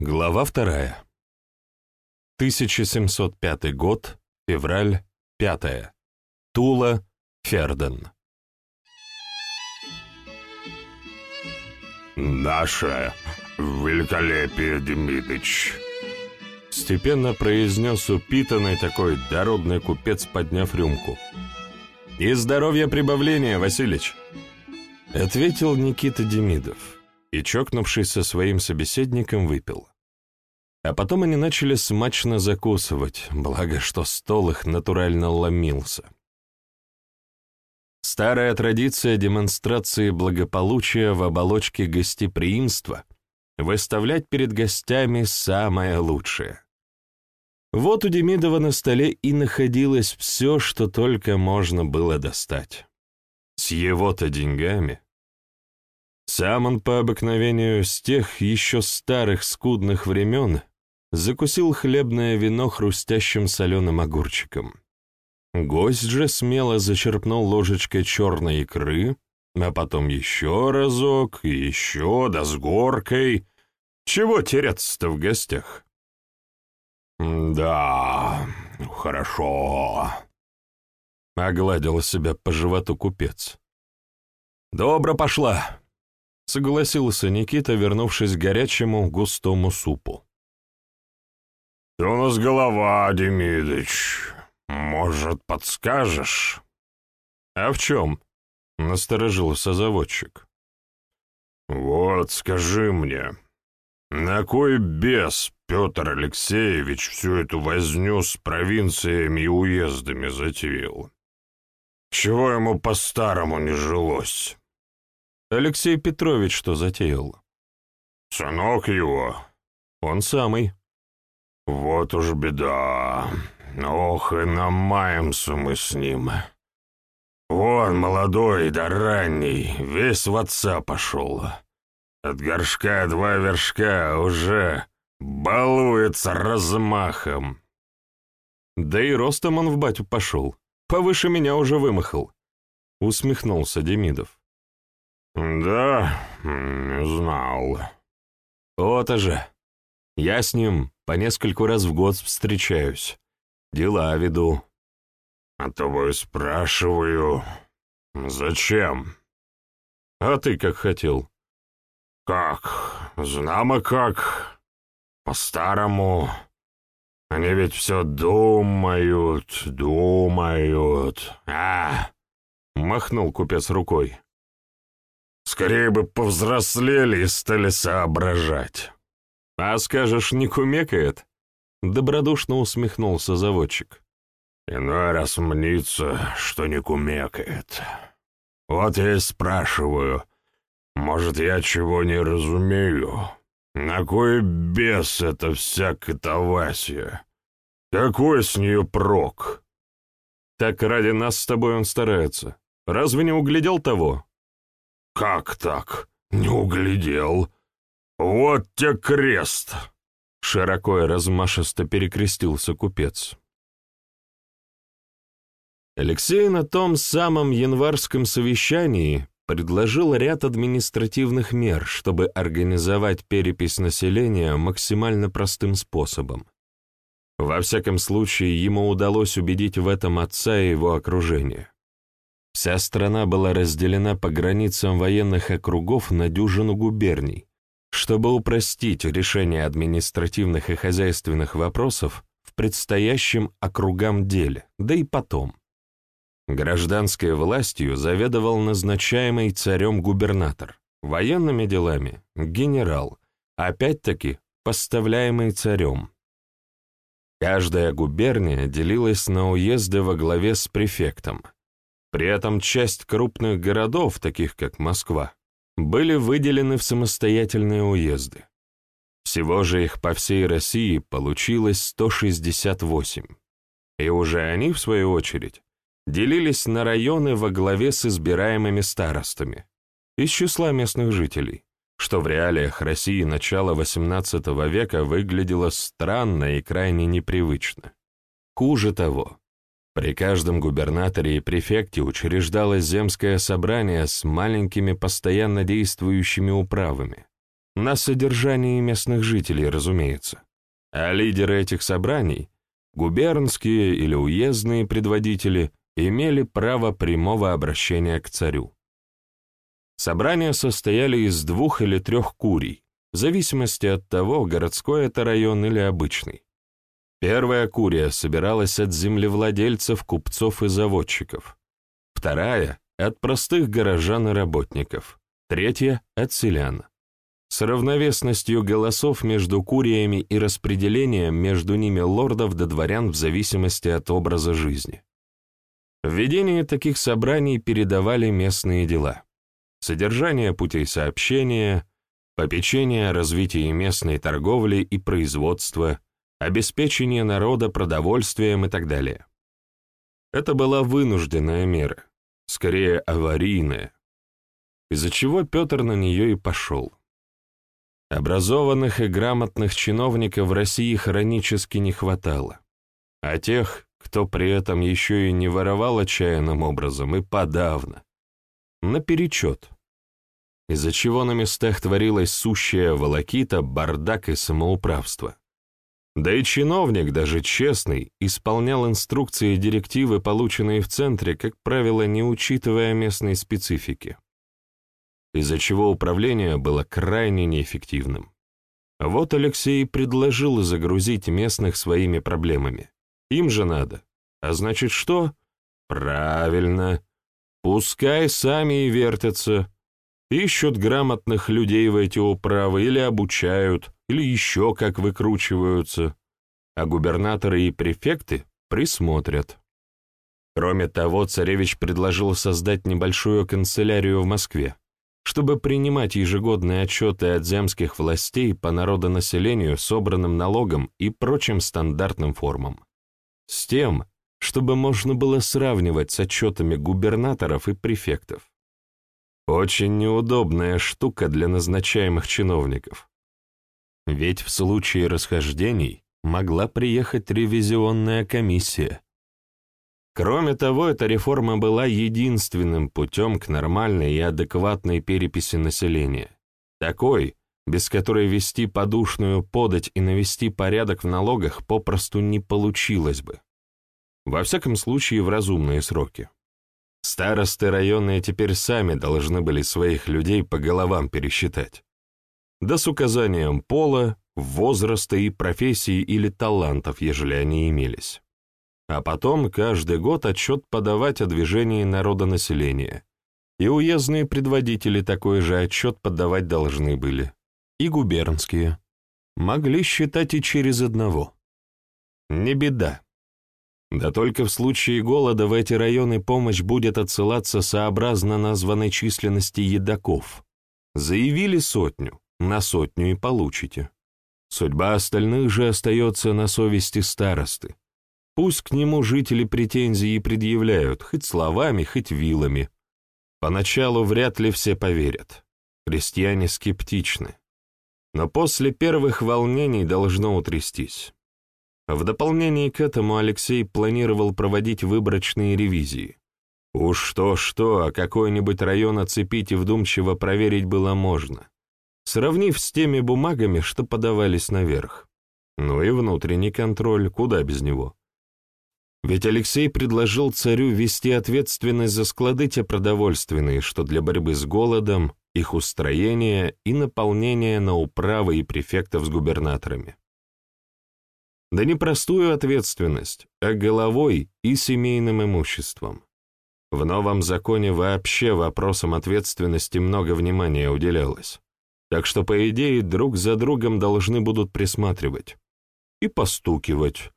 Глава вторая. 1705 год, февраль, 5. Тула, Ферден. «Наше великолепие, Демидыч!» Степенно произнес упитанный такой дородный купец, подняв рюмку. «И здоровья прибавления, Василич!» Ответил Никита Демидов и, чокнувшись со своим собеседником, выпил. А потом они начали смачно закусывать, благо что стол их натурально ломился. Старая традиция демонстрации благополучия в оболочке гостеприимства — выставлять перед гостями самое лучшее. Вот у Демидова на столе и находилось все, что только можно было достать. С его-то деньгами. Сам он по обыкновению с тех еще старых скудных времен закусил хлебное вино хрустящим соленым огурчиком. Гость же смело зачерпнул ложечкой черной икры, а потом еще разок, еще, да с горкой. Чего теряться-то в гостях? «Да, хорошо», — огладил себя по животу купец. «Добро пошла», — согласился Никита, вернувшись к горячему густому супу. «У нас голова, Демидыч. Может, подскажешь?» «А в чем?» — насторожился заводчик. «Вот скажи мне, на кой бес Петр Алексеевич всю эту возню с провинциями и уездами затеял? Чего ему по-старому не жилось?» «Алексей Петрович что затеял?» «Сынок его?» «Он самый». «Вот уж беда. Ох, и намаемся мы с ним. Вон, молодой да ранний, весь в отца пошел. От горшка два вершка уже балуется размахом». «Да и ростом он в батю пошел. Повыше меня уже вымахал», — усмехнулся Демидов. «Да, не знал». «Вот же. Я с ним по нескольку раз в год встречаюсь. Дела веду. А того и спрашиваю, зачем? А ты как хотел? Как? Знамо как. По-старому. Они ведь все думают, думают. А! Махнул купец рукой. Скорее бы повзрослели и стали соображать. «А скажешь, не кумекает?» — добродушно усмехнулся заводчик. «Иной раз мнится, что не кумекает. Вот я и спрашиваю, может, я чего не разумею? На кой бес это вся катавасия? Какой с нее прок?» «Так ради нас с тобой он старается. Разве не углядел того?» «Как так? Не углядел?» «Вот те крест!» — широко и размашисто перекрестился купец. Алексей на том самом январском совещании предложил ряд административных мер, чтобы организовать перепись населения максимально простым способом. Во всяком случае, ему удалось убедить в этом отца и его окружение. Вся страна была разделена по границам военных округов на дюжину губерний, чтобы упростить решение административных и хозяйственных вопросов в предстоящем округам деле, да и потом. Гражданской властью заведовал назначаемый царем губернатор, военными делами — генерал, опять-таки поставляемый царем. Каждая губерния делилась на уезды во главе с префектом. При этом часть крупных городов, таких как Москва, были выделены в самостоятельные уезды. Всего же их по всей России получилось 168. И уже они, в свою очередь, делились на районы во главе с избираемыми старостами из числа местных жителей, что в реалиях России начала XVIII века выглядело странно и крайне непривычно. Хуже того, при каждом губернаторе и префекте учреждалось земское собрание с маленькими постоянно действующими управами, на содержании местных жителей, разумеется. А лидеры этих собраний, губернские или уездные предводители, имели право прямого обращения к царю. Собрания состояли из двух или трех курий, в зависимости от того, городской это район или обычный. Первая курия собиралась от землевладельцев, купцов и заводчиков. Вторая — от простых горожан и работников. Третья — от селян. С равновесностью голосов между куриями и распределением между ними лордов до дворян в зависимости от образа жизни. В ведении таких собраний передавали местные дела. Содержание путей сообщения, попечение о развитии местной торговли и производства, обеспечение народа продовольствием и так далее. Это была вынужденная мера, скорее аварийная, из-за чего Петр на нее и пошел. Образованных и грамотных чиновников в России хронически не хватало, а тех, кто при этом еще и не воровал отчаянным образом, и подавно. Наперечет. Из-за чего на местах творилась сущая волокита, бардак и самоуправство. Да и чиновник, даже честный, исполнял инструкции и директивы, полученные в центре, как правило, не учитывая местной специфики. Из-за чего управление было крайне неэффективным. Вот Алексей предложил загрузить местных своими проблемами. Им же надо. А значит что? Правильно. Пускай сами и вертятся. Ищут грамотных людей в эти управы или обучают, или еще как выкручиваются, а губернаторы и префекты присмотрят. Кроме того, царевич предложил создать небольшую канцелярию в Москве, чтобы принимать ежегодные отчеты от земских властей по народонаселению, собранным налогом и прочим стандартным формам. С тем, чтобы можно было сравнивать с отчетами губернаторов и префектов. Очень неудобная штука для назначаемых чиновников. Ведь в случае расхождений могла приехать ревизионная комиссия. Кроме того, эта реформа была единственным путем к нормальной и адекватной переписи населения. Такой, без которой вести подушную подать и навести порядок в налогах попросту не получилось бы. Во всяком случае, в разумные сроки. Старосты районные теперь сами должны были своих людей по головам пересчитать да с указанием пола, возраста и профессии или талантов, ежели они имелись. А потом каждый год отчет подавать о движении народонаселения. И уездные предводители такой же отчет подавать должны были. И губернские. Могли считать и через одного. Не беда. Да только в случае голода в эти районы помощь будет отсылаться сообразно названной численности едоков. Заявили сотню, на сотню и получите. Судьба остальных же остается на совести старосты. Пусть к нему жители претензии предъявляют, хоть словами, хоть вилами. Поначалу вряд ли все поверят. Крестьяне скептичны. Но после первых волнений должно утрястись. В дополнение к этому Алексей планировал проводить выборочные ревизии. Уж что-что, а какой-нибудь район оцепить и вдумчиво проверить было можно сравнив с теми бумагами, что подавались наверх. Ну и внутренний контроль, куда без него. Ведь Алексей предложил царю вести ответственность за склады те продовольственные, что для борьбы с голодом, их устроение и наполнение на управы и префектов с губернаторами. Да не простую ответственность, а головой и семейным имуществом. В новом законе вообще вопросам ответственности много внимания уделялось так что, по идее, друг за другом должны будут присматривать. И постукивать.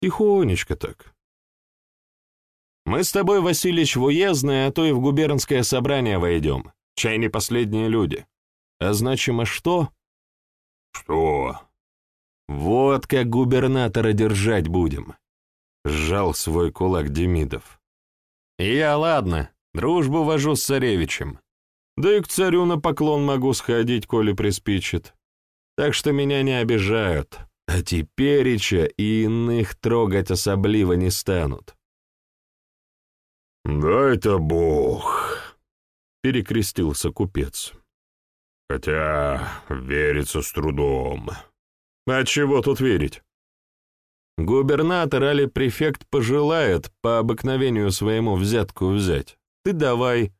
Тихонечко так. Мы с тобой, Васильич, в уездное, а то и в губернское собрание войдем. Чай не последние люди. А значимо что? Что? Вот как губернатора держать будем. Сжал свой кулак Демидов. Я, ладно, дружбу вожу с царевичем. Да и к царю на поклон могу сходить, коли приспичит. Так что меня не обижают, а тепереча и иных трогать особливо не станут. «Дай-то Бог!» — перекрестился купец. Хотя верится с трудом. А чего тут верить? Губернатор или префект пожелает по обыкновению своему взятку взять. Ты давай.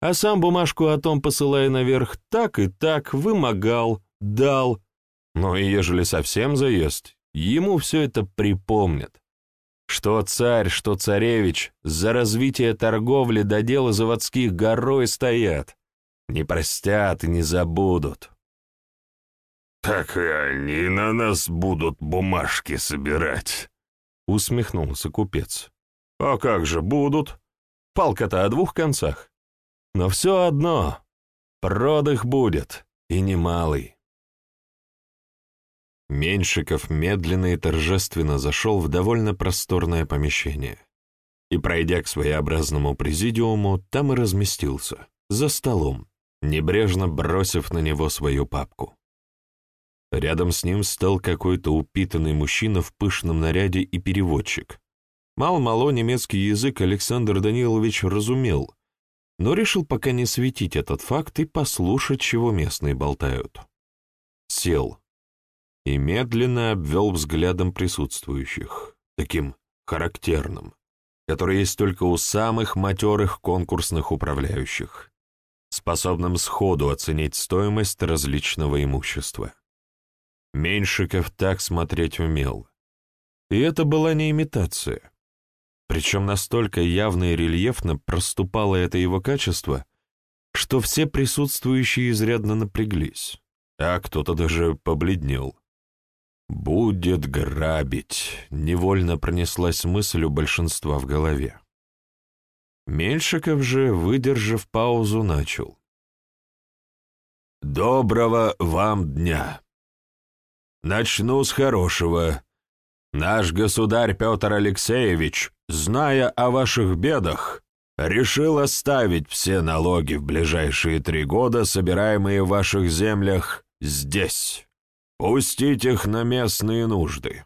А сам бумажку о том посылай наверх так и так, вымогал, дал. Но и ежели совсем заест, ему все это припомнят. Что царь, что царевич, за развитие торговли до дела заводских горой стоят. Не простят и не забудут. «Так и они на нас будут бумажки собирать», — усмехнулся купец. «А как же будут? Палка-то о двух концах. Но все одно, продых будет, и немалый». Меньшиков медленно и торжественно зашел в довольно просторное помещение и, пройдя к своеобразному президиуму, там и разместился, за столом, небрежно бросив на него свою папку. Рядом с ним стал какой-то упитанный мужчина в пышном наряде и переводчик. Мал-мало немецкий язык Александр Данилович разумел, но решил пока не светить этот факт и послушать, чего местные болтают. Сел и медленно обвел взглядом присутствующих, таким характерным, который есть только у самых матерых конкурсных управляющих, способным сходу оценить стоимость различного имущества. Меньшиков так смотреть умел. И это была не имитация. Причем настолько явно и рельефно проступало это его качество, что все присутствующие изрядно напряглись, а кто-то даже побледнел. «Будет грабить», — невольно пронеслась мысль у большинства в голове. Меньшиков же, выдержав паузу, начал. «Доброго вам дня!» Начну с хорошего. Наш государь Петр Алексеевич, зная о ваших бедах, решил оставить все налоги в ближайшие три года, собираемые в ваших землях, здесь. Пустить их на местные нужды.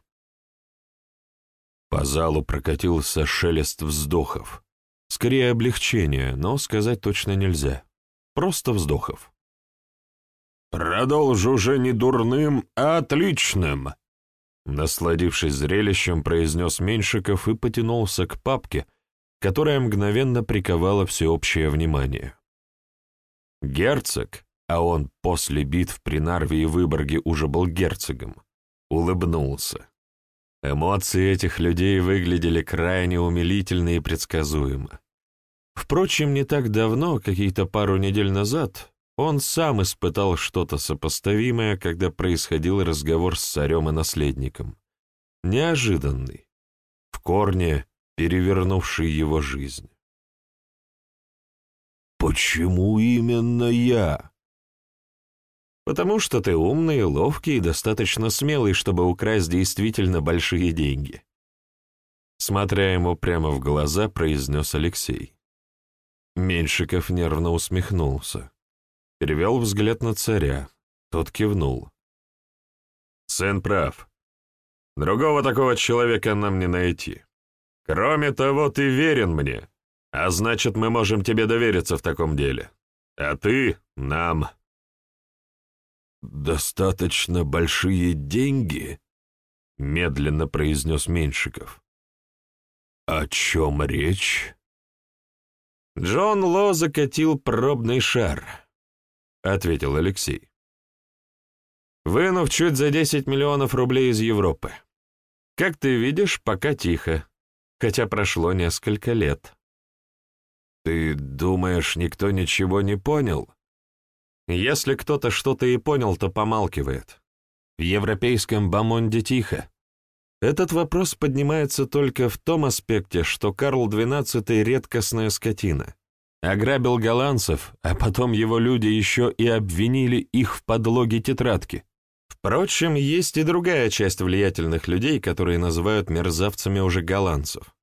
По залу прокатился шелест вздохов. Скорее облегчение, но сказать точно нельзя. Просто вздохов. «Продолжу же не дурным, а отличным!» Насладившись зрелищем, произнес Меньшиков и потянулся к папке, которая мгновенно приковала всеобщее внимание. Герцог, а он после битв при Нарве и Выборге уже был герцогом, улыбнулся. Эмоции этих людей выглядели крайне умилительно и предсказуемо. Впрочем, не так давно, какие-то пару недель назад, он сам испытал что-то сопоставимое, когда происходил разговор с царем и наследником. Неожиданный, в корне перевернувший его жизнь. «Почему именно я?» «Потому что ты умный, ловкий и достаточно смелый, чтобы украсть действительно большие деньги», смотря ему прямо в глаза, произнес Алексей. Меньшиков нервно усмехнулся перевел взгляд на царя. Тот кивнул. «Сын прав. Другого такого человека нам не найти. Кроме того, ты верен мне, а значит, мы можем тебе довериться в таком деле. А ты — нам». «Достаточно большие деньги?» — медленно произнес Меньшиков. «О чем речь?» Джон Ло закатил пробный шар. — ответил Алексей. «Вынув чуть за 10 миллионов рублей из Европы. Как ты видишь, пока тихо, хотя прошло несколько лет». «Ты думаешь, никто ничего не понял?» «Если кто-то что-то и понял, то помалкивает. В европейском Бамонде тихо. Этот вопрос поднимается только в том аспекте, что Карл XII — редкостная скотина. Ограбил голландцев, а потом его люди еще и обвинили их в подлоге тетрадки. Впрочем, есть и другая часть влиятельных людей, которые называют мерзавцами уже голландцев,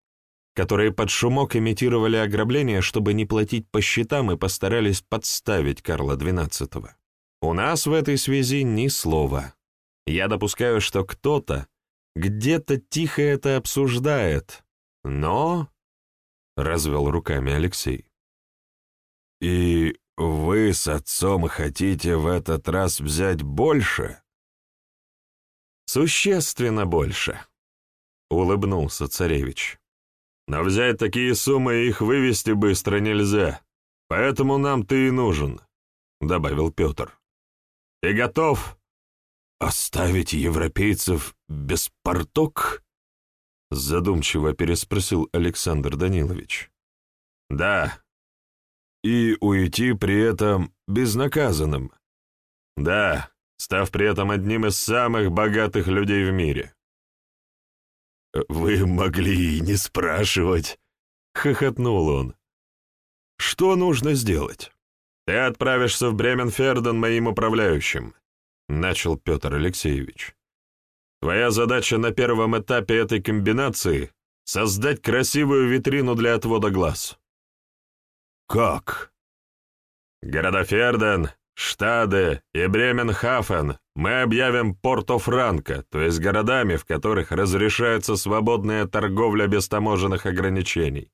которые под шумок имитировали ограбление, чтобы не платить по счетам и постарались подставить Карла XII. У нас в этой связи ни слова. Я допускаю, что кто-то где-то тихо это обсуждает, но... — развел руками Алексей. «И вы с отцом хотите в этот раз взять больше?» «Существенно больше», — улыбнулся царевич. «Но взять такие суммы и их вывести быстро нельзя, поэтому нам ты и нужен», — добавил Петр. «Ты готов?» «Оставить европейцев без порток?» — задумчиво переспросил Александр Данилович. «Да». «И уйти при этом безнаказанным?» «Да, став при этом одним из самых богатых людей в мире». «Вы могли и не спрашивать», — хохотнул он. «Что нужно сделать?» «Ты отправишься в Бременферден моим управляющим», — начал Петр Алексеевич. «Твоя задача на первом этапе этой комбинации — создать красивую витрину для отвода глаз». «Как?» «Города Ферден, Штаде и Бременхафен мы объявим Порто-Франко, то есть городами, в которых разрешается свободная торговля без таможенных ограничений.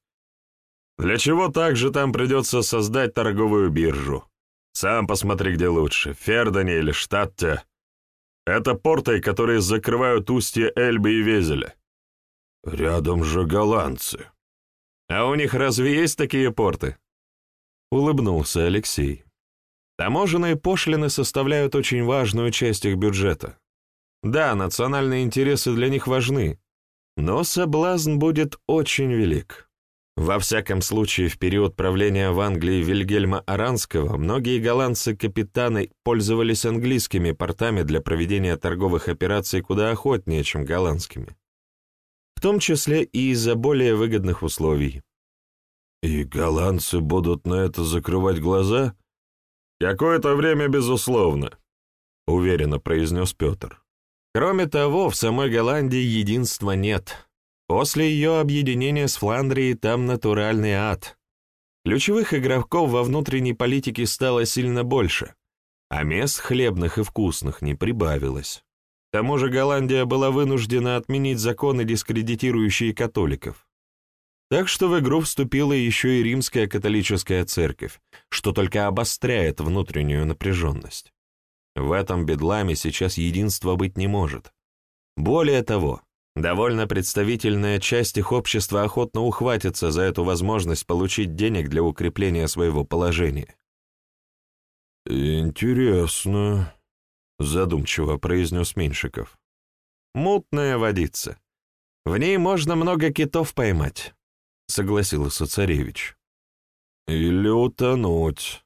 Для чего также там придется создать торговую биржу. Сам посмотри, где лучше, Фердоне или Штатте. Это порты, которые закрывают устье Эльбы и Везеля. Рядом же голландцы. А у них разве есть такие порты? Улыбнулся Алексей. Таможенные пошлины составляют очень важную часть их бюджета. Да, национальные интересы для них важны, но соблазн будет очень велик. Во всяком случае, в период правления в Англии Вильгельма Аранского многие голландцы-капитаны пользовались английскими портами для проведения торговых операций куда охотнее, чем голландскими. В том числе и из-за более выгодных условий. «И голландцы будут на это закрывать глаза?» «Какое-то время, безусловно», — уверенно произнес Петр. «Кроме того, в самой Голландии единства нет». После ее объединения с Фландрией там натуральный ад. Ключевых игроков во внутренней политике стало сильно больше, а мест хлебных и вкусных не прибавилось. К тому же Голландия была вынуждена отменить законы, дискредитирующие католиков. Так что в игру вступила еще и римская католическая церковь, что только обостряет внутреннюю напряженность. В этом бедламе сейчас единства быть не может. Более того, Довольно представительная часть их общества охотно ухватится за эту возможность получить денег для укрепления своего положения. «Интересно», — задумчиво произнес Меньшиков. «Мутная водица. В ней можно много китов поймать», — согласился царевич. «Или утонуть».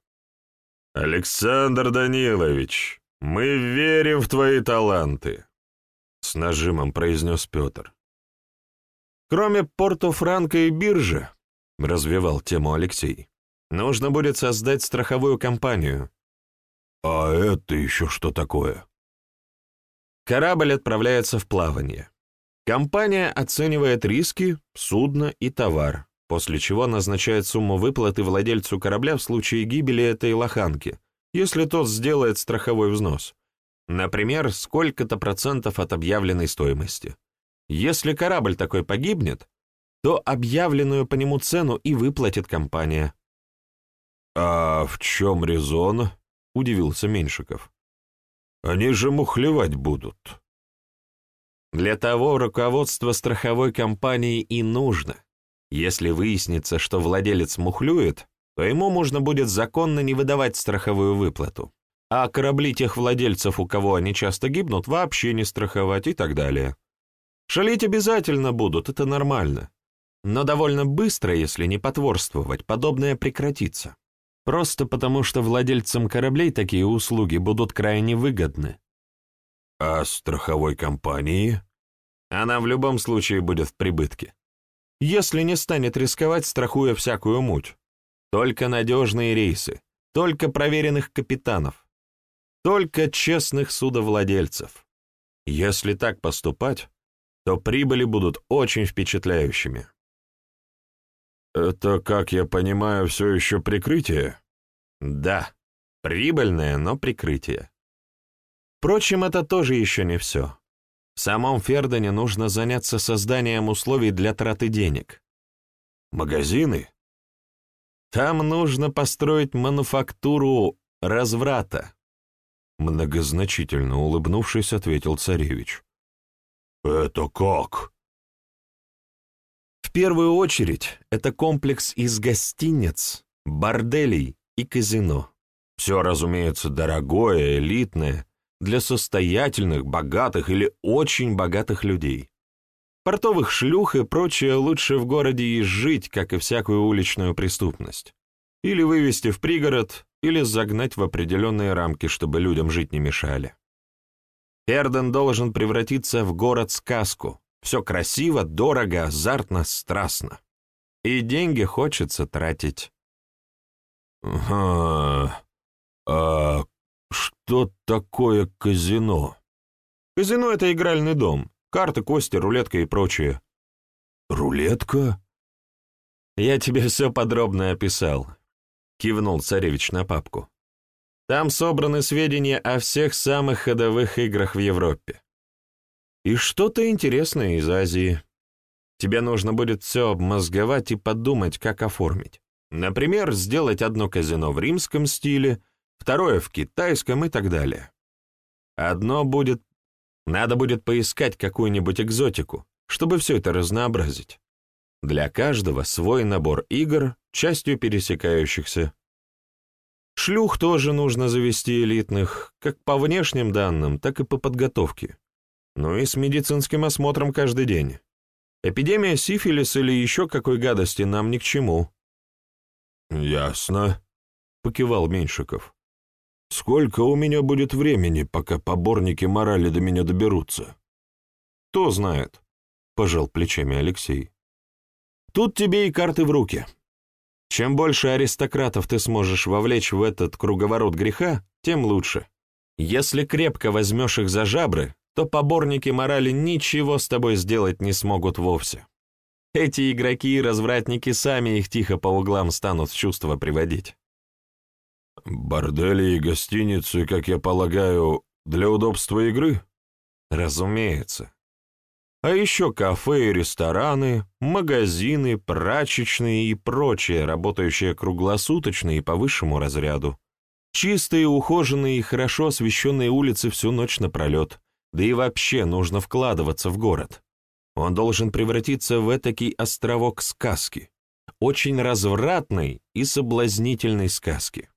«Александр Данилович, мы верим в твои таланты», — с нажимом произнес Петр. «Кроме Порто-Франко и биржи», — развивал тему Алексей, «нужно будет создать страховую компанию». «А это еще что такое?» Корабль отправляется в плавание. Компания оценивает риски, судно и товар, после чего назначает сумму выплаты владельцу корабля в случае гибели этой лоханки, если тот сделает страховой взнос. Например, сколько-то процентов от объявленной стоимости. Если корабль такой погибнет, то объявленную по нему цену и выплатит компания. «А в чем резон?» — удивился Меньшиков. «Они же мухлевать будут». Для того руководство страховой компании и нужно. Если выяснится, что владелец мухлюет, то ему можно будет законно не выдавать страховую выплату а корабли тех владельцев, у кого они часто гибнут, вообще не страховать и так далее. Шалить обязательно будут, это нормально. Но довольно быстро, если не потворствовать, подобное прекратится. Просто потому, что владельцам кораблей такие услуги будут крайне выгодны. А страховой компании? Она в любом случае будет в прибытке. Если не станет рисковать, страхуя всякую муть. Только надежные рейсы, только проверенных капитанов. Только честных судовладельцев. Если так поступать, то прибыли будут очень впечатляющими. Это, как я понимаю, все еще прикрытие? Да, прибыльное, но прикрытие. Впрочем, это тоже еще не все. В самом Фердоне нужно заняться созданием условий для траты денег. Магазины? Там нужно построить мануфактуру разврата. Многозначительно улыбнувшись, ответил царевич. «Это как?» В первую очередь, это комплекс из гостиниц, борделей и казино. Все, разумеется, дорогое, элитное, для состоятельных, богатых или очень богатых людей. Портовых шлюх и прочее лучше в городе изжить, как и всякую уличную преступность. Или вывести в пригород, или загнать в определенные рамки, чтобы людям жить не мешали. Эрден должен превратиться в город-сказку. Все красиво, дорого, азартно, страстно. И деньги хочется тратить. «Ага, а что такое казино?» Казино — это игральный дом. Карты, кости, рулетка и прочее. «Рулетка?» «Я тебе все подробно описал», — кивнул царевич на папку. «Там собраны сведения о всех самых ходовых играх в Европе. И что-то интересное из Азии. Тебе нужно будет все обмозговать и подумать, как оформить. Например, сделать одно казино в римском стиле, второе в китайском и так далее. Одно будет надо будет поискать какую-нибудь экзотику, чтобы все это разнообразить. Для каждого свой набор игр, частью пересекающихся. Шлюх тоже нужно завести элитных, как по внешним данным, так и по подготовке. Ну и с медицинским осмотром каждый день. Эпидемия сифилиса или еще какой гадости нам ни к чему. «Ясно», — покивал Меньшиков. Сколько у меня будет времени, пока поборники морали до меня доберутся? Кто знает, — пожал плечами Алексей. Тут тебе и карты в руки. Чем больше аристократов ты сможешь вовлечь в этот круговорот греха, тем лучше. Если крепко возьмешь их за жабры, то поборники морали ничего с тобой сделать не смогут вовсе. Эти игроки и развратники сами их тихо по углам станут в чувство приводить. «Бордели и гостиницы, как я полагаю, для удобства игры?» «Разумеется. А еще кафе и рестораны, магазины, прачечные и прочее, работающее круглосуточно и по высшему разряду. Чистые, ухоженные и хорошо освещенные улицы всю ночь напролет. Да и вообще нужно вкладываться в город. Он должен превратиться в этакий островок сказки. Очень развратной и соблазнительной сказки.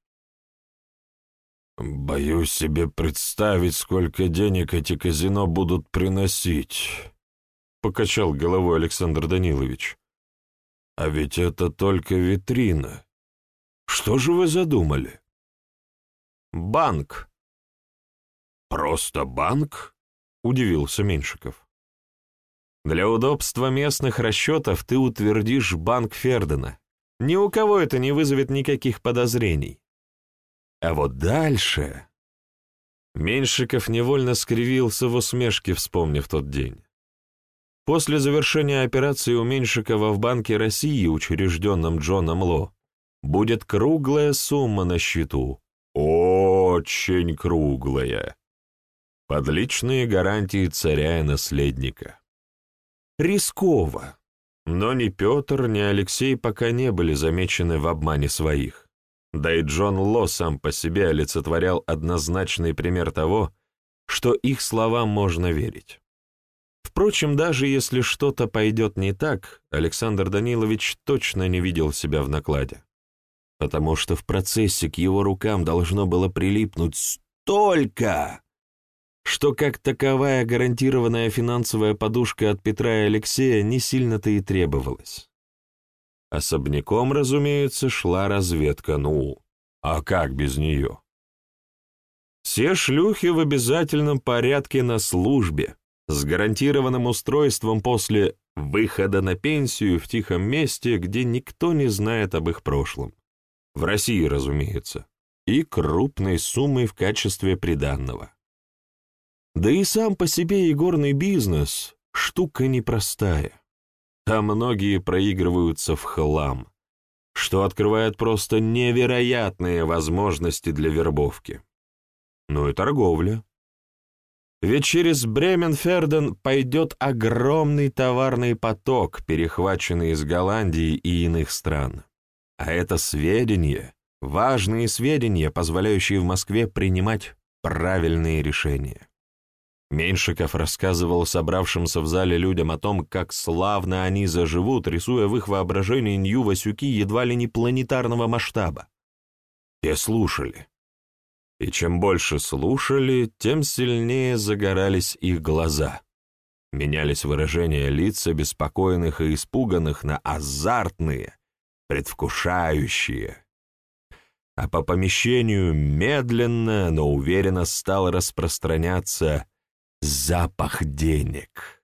«Боюсь себе представить, сколько денег эти казино будут приносить», — покачал головой Александр Данилович. «А ведь это только витрина. Что же вы задумали?» «Банк». «Просто банк?» — удивился Меньшиков. «Для удобства местных расчетов ты утвердишь банк Фердена. Ни у кого это не вызовет никаких подозрений. А вот дальше... Меньшиков невольно скривился в усмешке, вспомнив тот день. После завершения операции у Меньшикова в Банке России, учрежденном Джоном Ло, будет круглая сумма на счету. Очень круглая. Под личные гарантии царя и наследника. Рисково. Но ни Петр, ни Алексей пока не были замечены в обмане своих. Да и Джон Ло сам по себе олицетворял однозначный пример того, что их словам можно верить. Впрочем, даже если что-то пойдет не так, Александр Данилович точно не видел себя в накладе. Потому что в процессе к его рукам должно было прилипнуть столько, что как таковая гарантированная финансовая подушка от Петра и Алексея не сильно-то и требовалась. Особняком, разумеется, шла разведка, ну, а как без нее? Все шлюхи в обязательном порядке на службе, с гарантированным устройством после выхода на пенсию в тихом месте, где никто не знает об их прошлом. В России, разумеется, и крупной суммой в качестве приданного. Да и сам по себе игорный бизнес — штука непростая а многие проигрываются в хлам, что открывает просто невероятные возможности для вербовки. Ну и торговля. Ведь через Бременферден пойдет огромный товарный поток, перехваченный из Голландии и иных стран. А это сведения, важные сведения, позволяющие в Москве принимать правильные решения. Меньшиков рассказывал собравшимся в зале людям о том, как славно они заживут, рисуя в их воображении Нью-Васюки едва ли не планетарного масштаба. Те слушали. И чем больше слушали, тем сильнее загорались их глаза. Менялись выражения лица беспокойных и испуганных на азартные, предвкушающие. А по помещению медленно, но уверенно стал распространяться запах денег.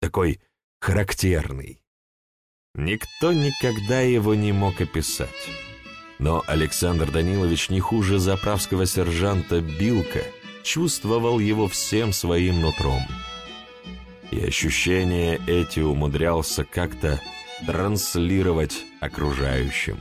Такой характерный. Никто никогда его не мог описать. Но Александр Данилович не хуже заправского сержанта Билка чувствовал его всем своим нутром. И ощущения эти умудрялся как-то транслировать окружающим.